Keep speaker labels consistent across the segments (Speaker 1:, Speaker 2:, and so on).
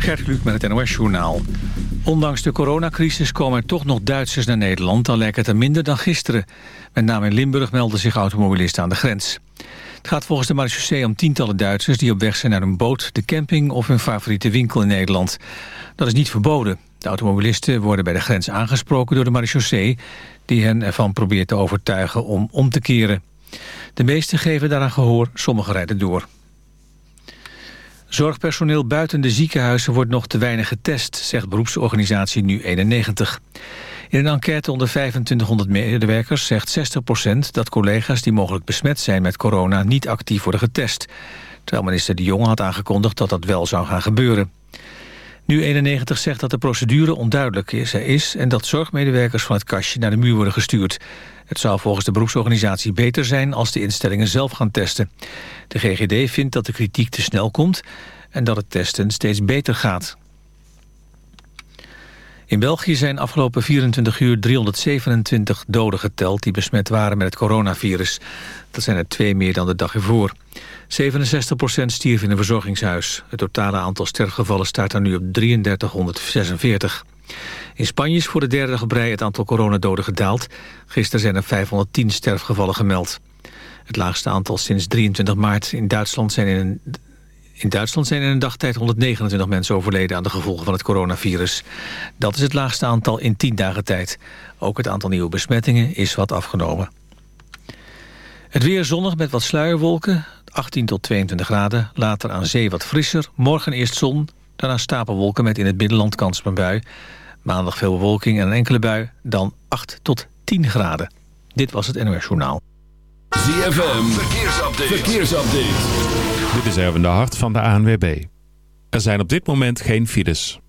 Speaker 1: Gert Kluk met het NOS-journaal. Ondanks de coronacrisis komen er toch nog Duitsers naar Nederland... al lijkt het er minder dan gisteren. Met name in Limburg melden zich automobilisten aan de grens. Het gaat volgens de marechaussee om tientallen Duitsers... die op weg zijn naar een boot, de camping of hun favoriete winkel in Nederland. Dat is niet verboden. De automobilisten worden bij de grens aangesproken door de marechaussee... die hen ervan probeert te overtuigen om om te keren. De meesten geven daaraan gehoor, sommigen rijden door. Zorgpersoneel buiten de ziekenhuizen wordt nog te weinig getest, zegt beroepsorganisatie Nu91. In een enquête onder 2500 medewerkers zegt 60% dat collega's die mogelijk besmet zijn met corona niet actief worden getest. Terwijl minister De Jonge had aangekondigd dat dat wel zou gaan gebeuren. Nu91 zegt dat de procedure onduidelijk is, is en dat zorgmedewerkers van het kastje naar de muur worden gestuurd. Het zou volgens de beroepsorganisatie beter zijn als de instellingen zelf gaan testen. De GGD vindt dat de kritiek te snel komt en dat het testen steeds beter gaat. In België zijn afgelopen 24 uur 327 doden geteld... die besmet waren met het coronavirus. Dat zijn er twee meer dan de dag ervoor. 67% stierf in een verzorgingshuis. Het totale aantal sterfgevallen staat er nu op 3346. In Spanje is voor de derde dag het aantal coronadoden gedaald. Gisteren zijn er 510 sterfgevallen gemeld. Het laagste aantal sinds 23 maart. In Duitsland zijn in een, in Duitsland zijn in een dagtijd 129 mensen overleden aan de gevolgen van het coronavirus. Dat is het laagste aantal in 10 dagen tijd. Ook het aantal nieuwe besmettingen is wat afgenomen. Het weer zonnig met wat sluierwolken, 18 tot 22 graden. Later aan zee wat frisser. Morgen eerst zon, daarna stapelwolken met in het binnenland kans op een bui. Maandag veel bewolking en een enkele bui, dan 8 tot 10 graden. Dit was het NOS Journaal.
Speaker 2: ZFM, verkeersupdate. verkeersupdate.
Speaker 3: Dit is Erwin de Hart van de ANWB. Er zijn op dit moment geen files.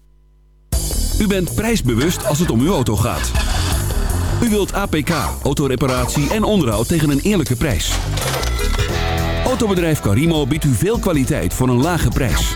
Speaker 2: U bent prijsbewust als het om uw auto gaat. U wilt APK, autoreparatie en onderhoud tegen een eerlijke prijs. Autobedrijf Carimo biedt u veel kwaliteit voor een lage prijs.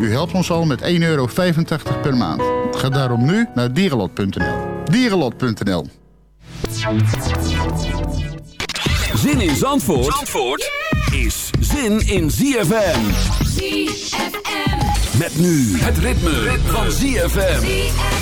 Speaker 4: U helpt ons al met 1,85 euro per maand. Ga daarom nu naar dierenlot.nl. Dierenlot.nl
Speaker 2: Zin in Zandvoort, Zandvoort is zin in ZFM.
Speaker 5: ZFM.
Speaker 2: Met nu het ritme, van ZFM.
Speaker 6: You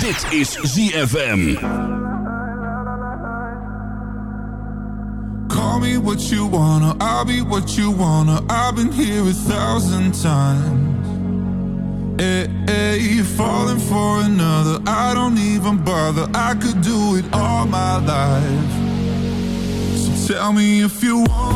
Speaker 2: Dit is ZFM.
Speaker 7: Call me what you wanna, I'll be what you wanna. I've been here a thousand times. Eh, eh, hey, hey, falling for another, I don't even bother. I could do it all my life. So tell me if you wanna,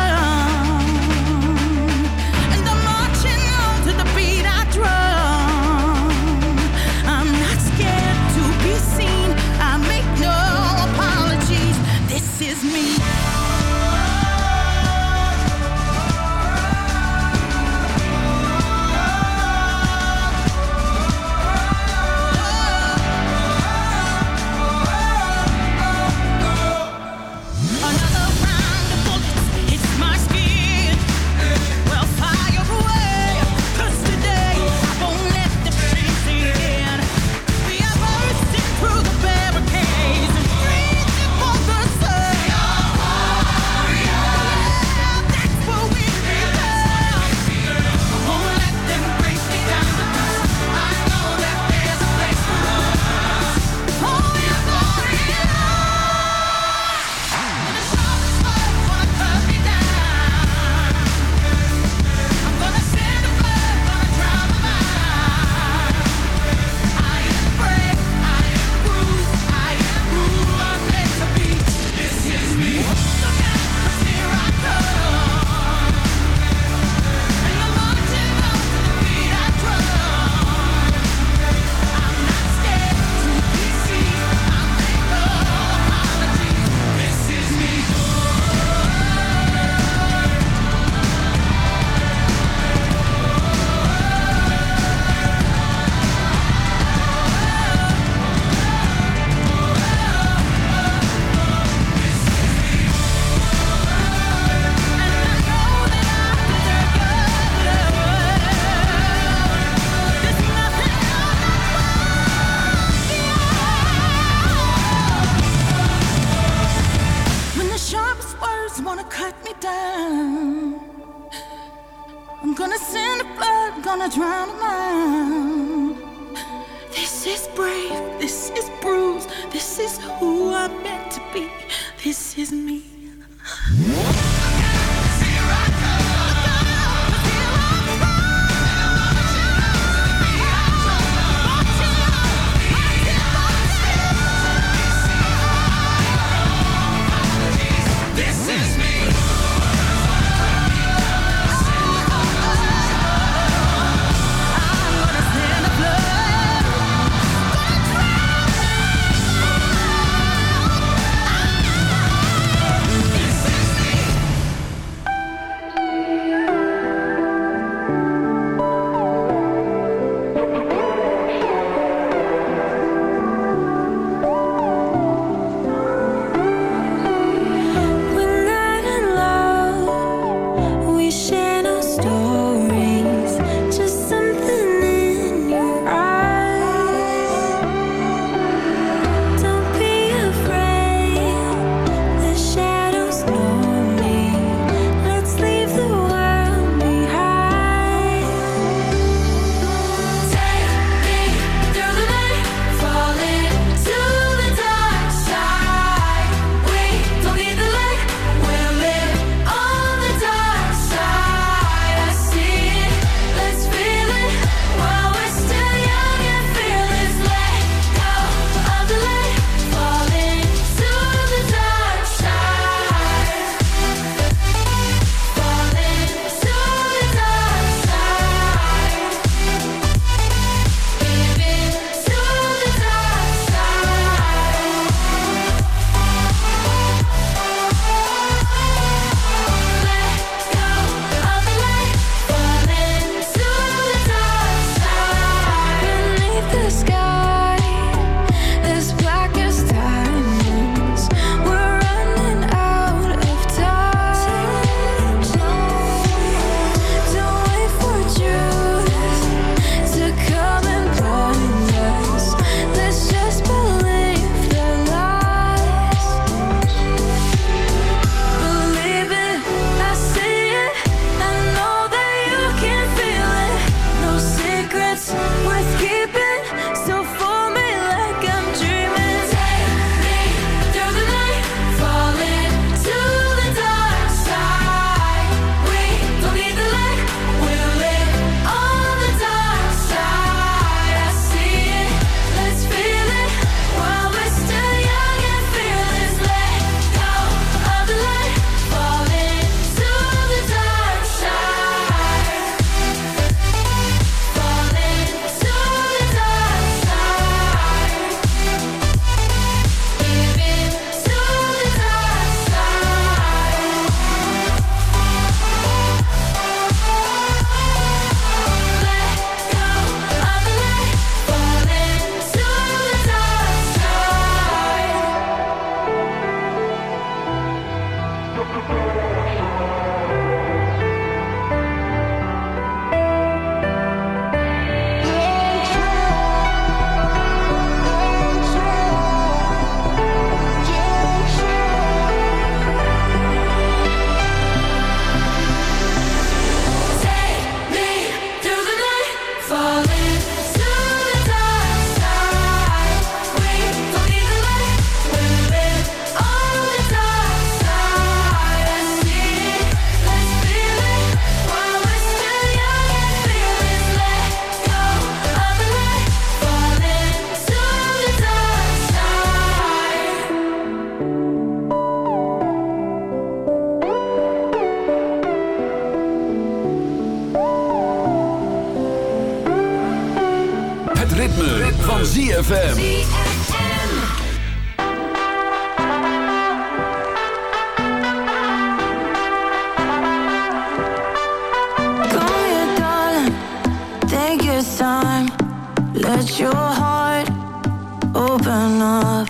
Speaker 8: enough.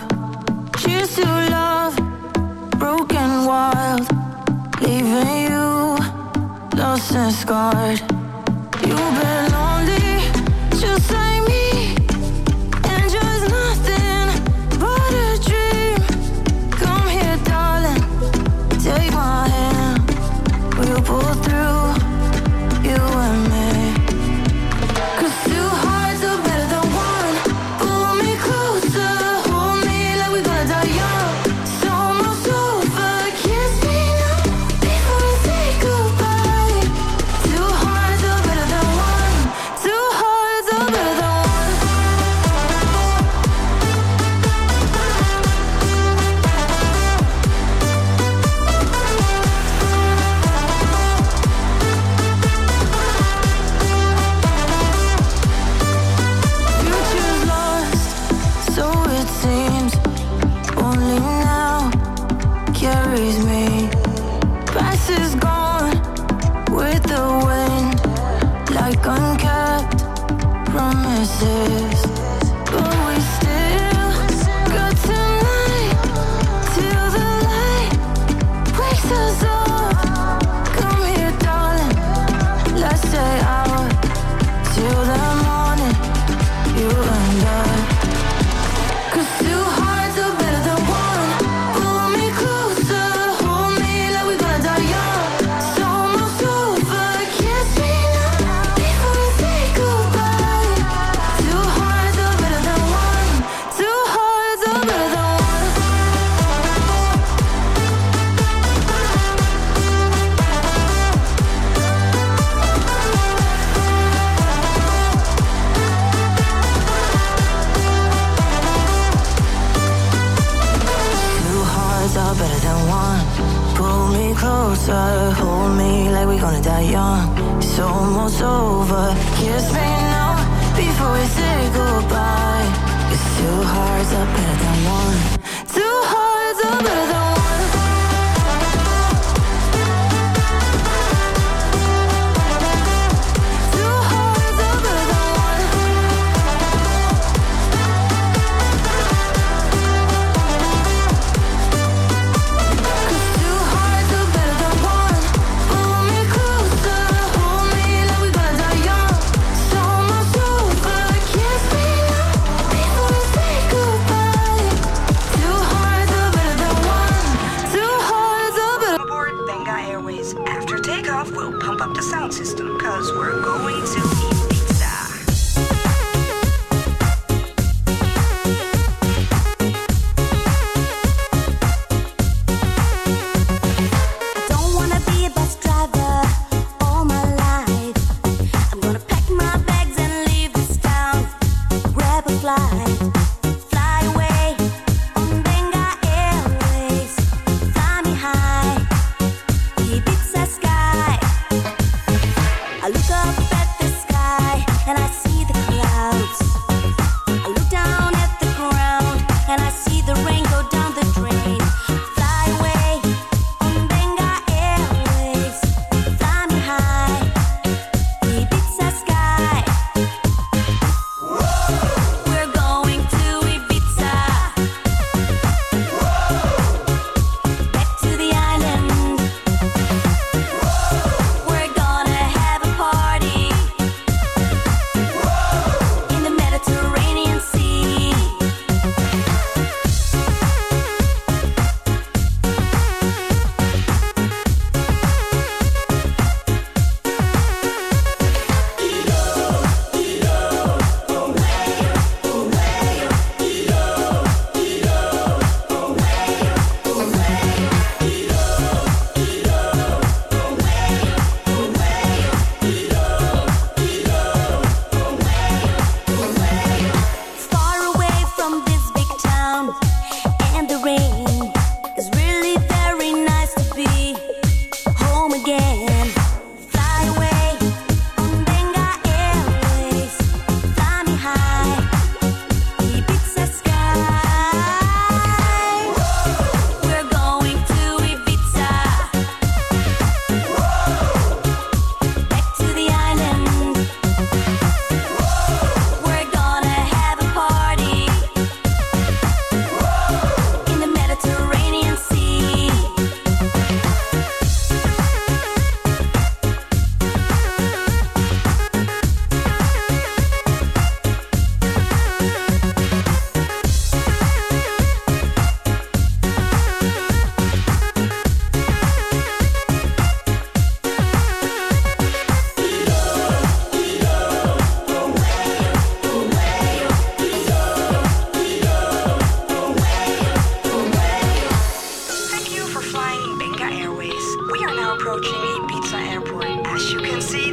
Speaker 8: Cheers to love, broken wild, leaving you lost and scarred. young. It's almost over. Kiss me now before we say goodbye. It's two hearts are better than one.
Speaker 9: As you can
Speaker 10: see,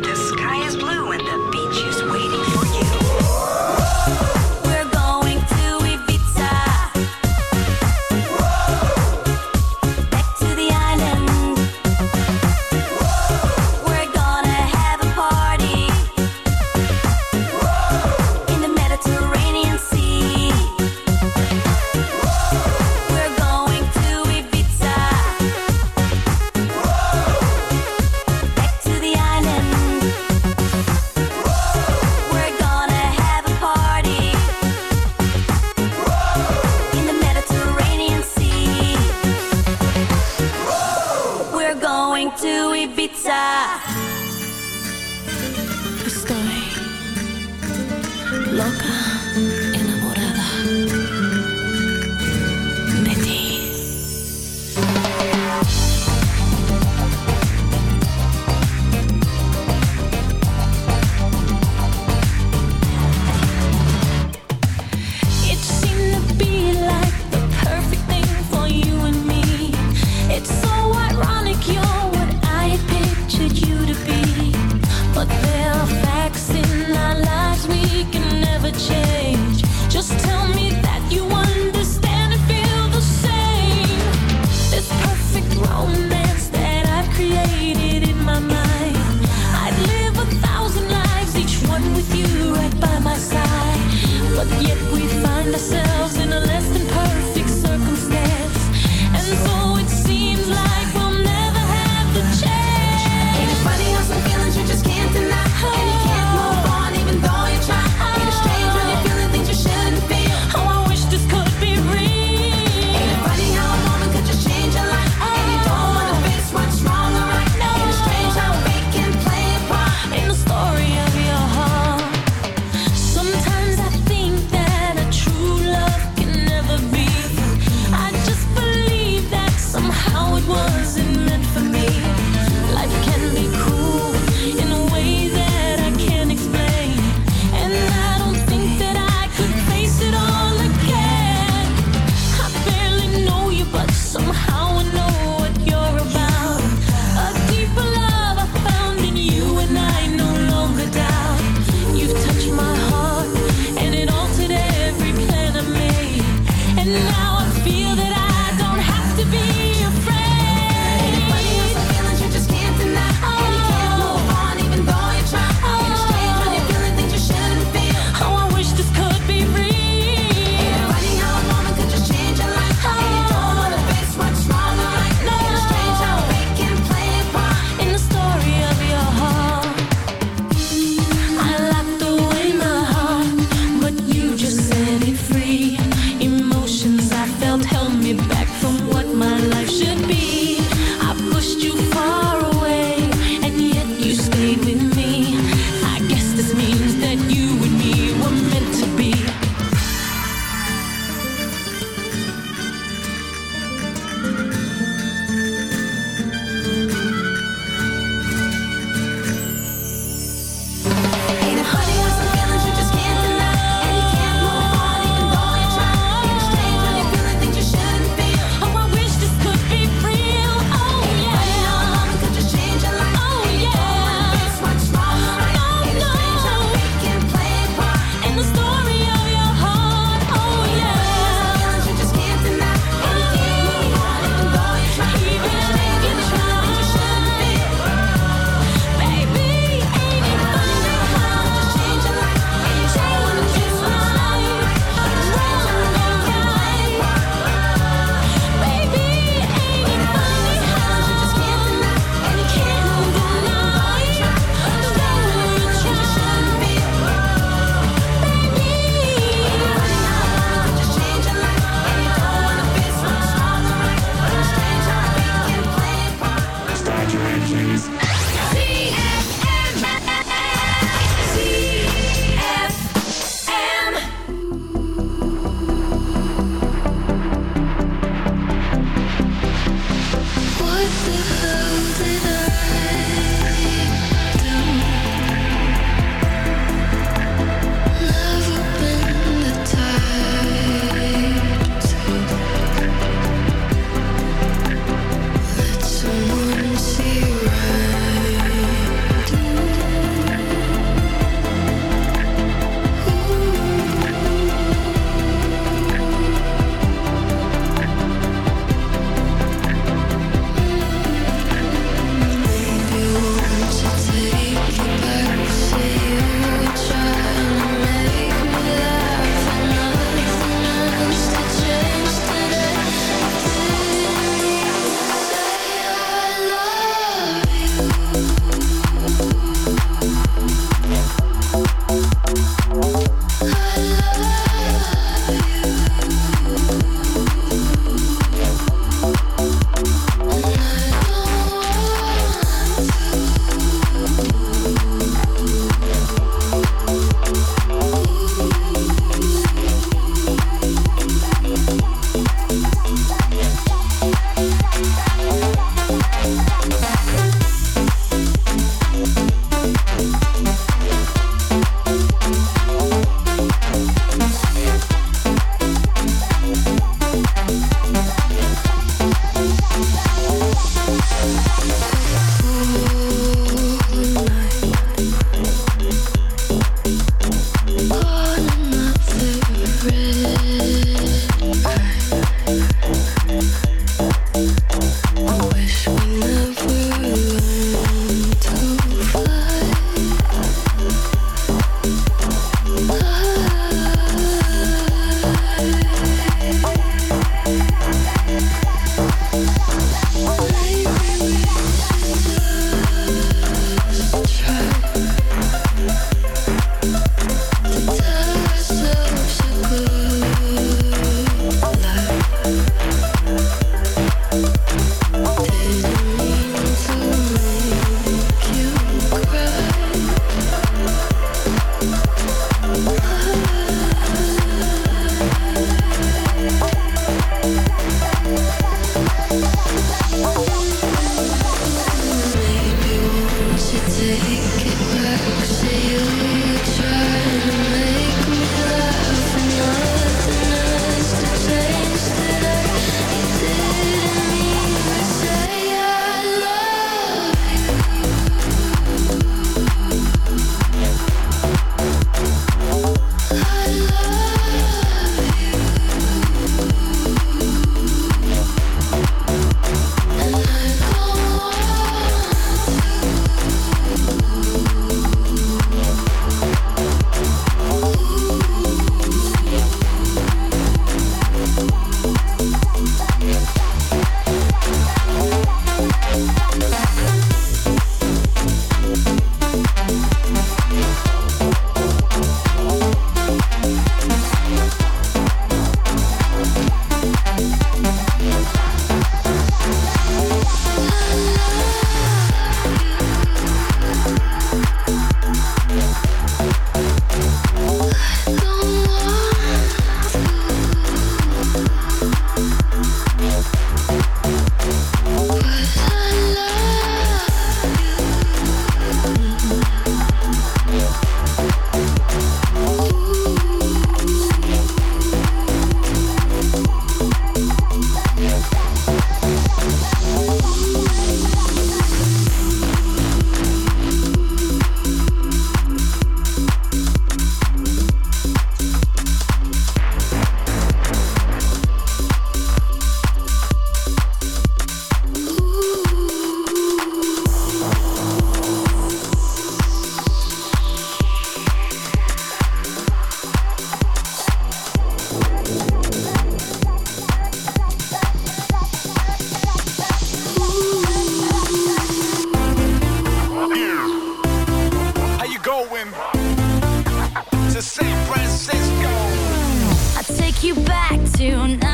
Speaker 6: take you back to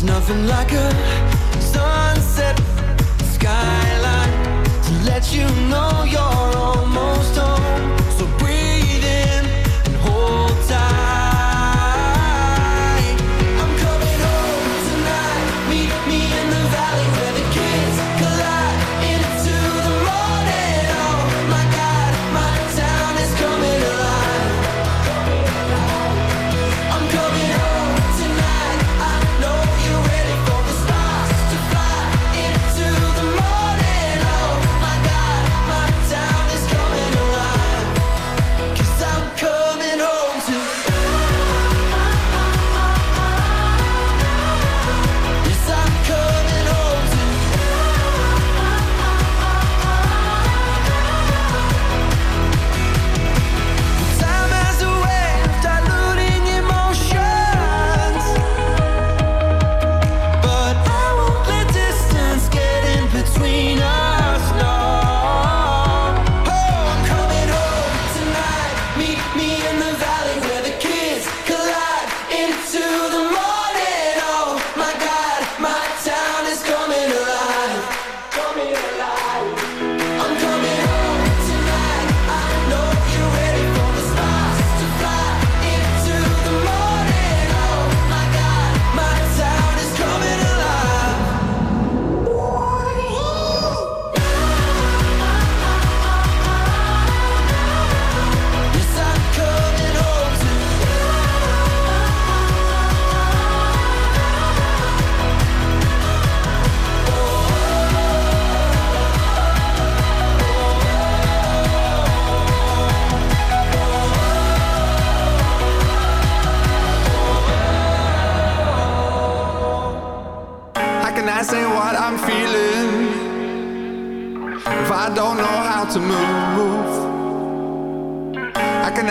Speaker 11: There's nothing like a sunset skyline to let you know you're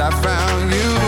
Speaker 7: I found you.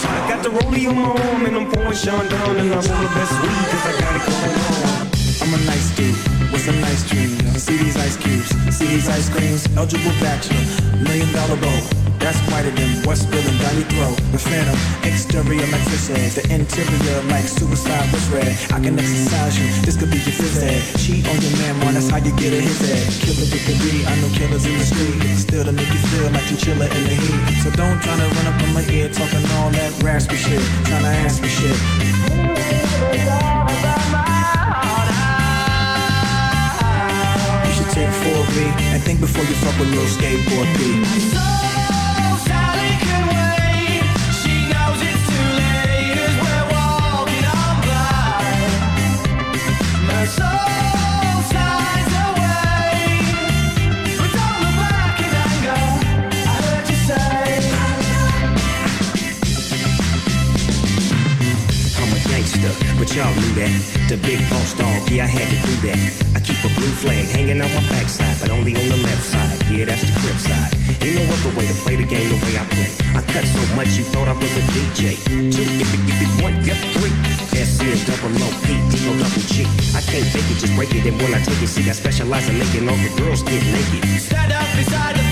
Speaker 12: Hard. Got the rollie on my arm and I'm pouring Sean down and I roll the best weed 'cause I got it going on.
Speaker 13: I'm a nice dude with some nice dreams. See these ice cubes, see these ice creams. Eligible bachelor, million dollar bow. That's whiter than what's spilling down your throat. The phantom, exterior like eggs. The interior like suicide was red. I can exercise you, this could be your phys ed. Cheat on your man, man, that's how you get a his head. Killer B, I know killers in the street. Still to make you feel like you chiller in the heat. So don't try to run up on my ear talking all that raspy shit. Trying to ask me shit. take for me and think before you fuck with little skateboard B.
Speaker 12: Sally. She knows it's too late as we're walking on by. My soul. but y'all knew that. The big boss dog, yeah, I had to do that. Keep a blue flag hanging on my backside, but only on the left side. Yeah, that's the crib side. Ain't no other way to play the game the way I play. I cut so much you thought I was a DJ. Two, give it, it, one, yep, three. S is double O P D O double G. I can't fake it, just break it. And when I take it, see, I specialize in making all the girls get naked.
Speaker 11: Stand up beside the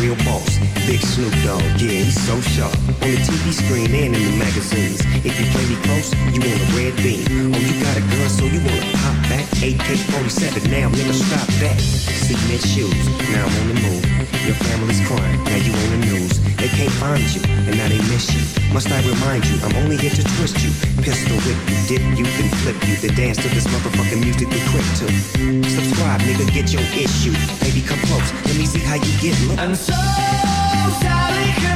Speaker 12: Real boss. Big Snoop Dogg, yeah, he's so sharp. On the TV screen and in the magazines. If you play me close, you want a red beam. Oh, you got a gun, so you wanna pop back? AK-47, now nigga, stop that. Cement shoes, now I'm on the move. Your family's crying, now you on the news. They can't find you, and now they miss you. Must I remind you, I'm only here to twist you. Pistol whip you, dip you, then flip you. Then dance to this motherfucking music we quick to. Subscribe, nigga, get your issue. Baby, come close, let me see how you get look.
Speaker 11: And so Sally can